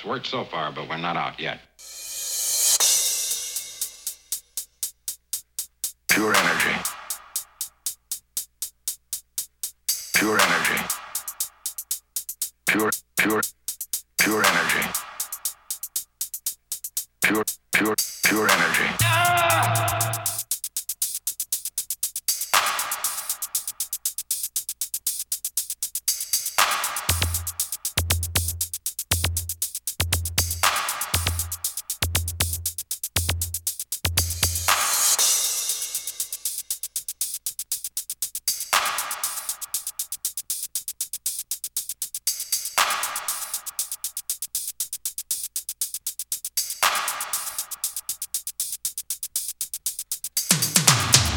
It's worked so far, but we're not out yet. Pure energy. Pure energy. Pure, pure, pure energy. Pure, pure, pure energy. Here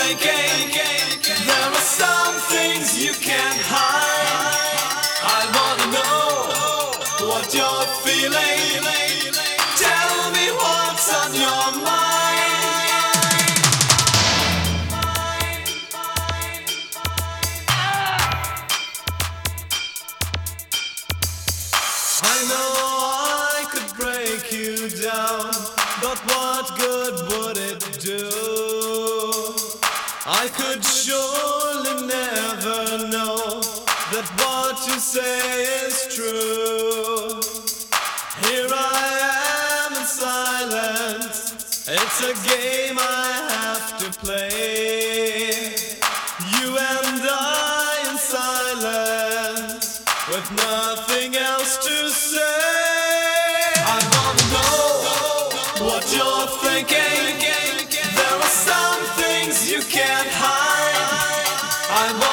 There are some things you can't hide. I want to know what you're feeling. Tell me what's on your mind. I know I could break you down, but what good would it do? I could surely never know that what you say is true. Here I am in silence, it's a game I have to play. You and I in silence, with nothing else to say. I wanna know what you're thinking. There are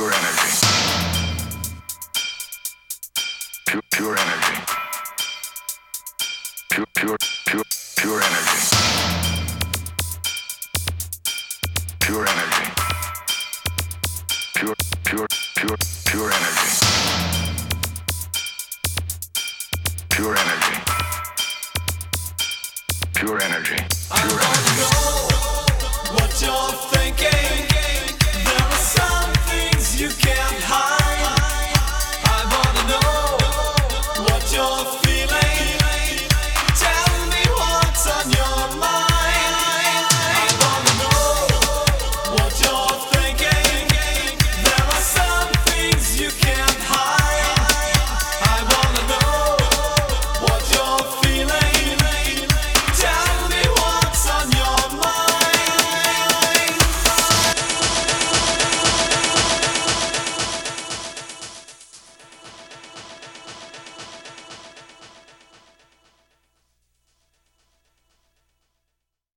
Pure energy. Pure, pure energy. Pure, pure, pure, pure energy. Pure energy. Pure, pure, pure, pure energy. Pure energy. Pure energy. Pure energy. I don't know what you're thinking high.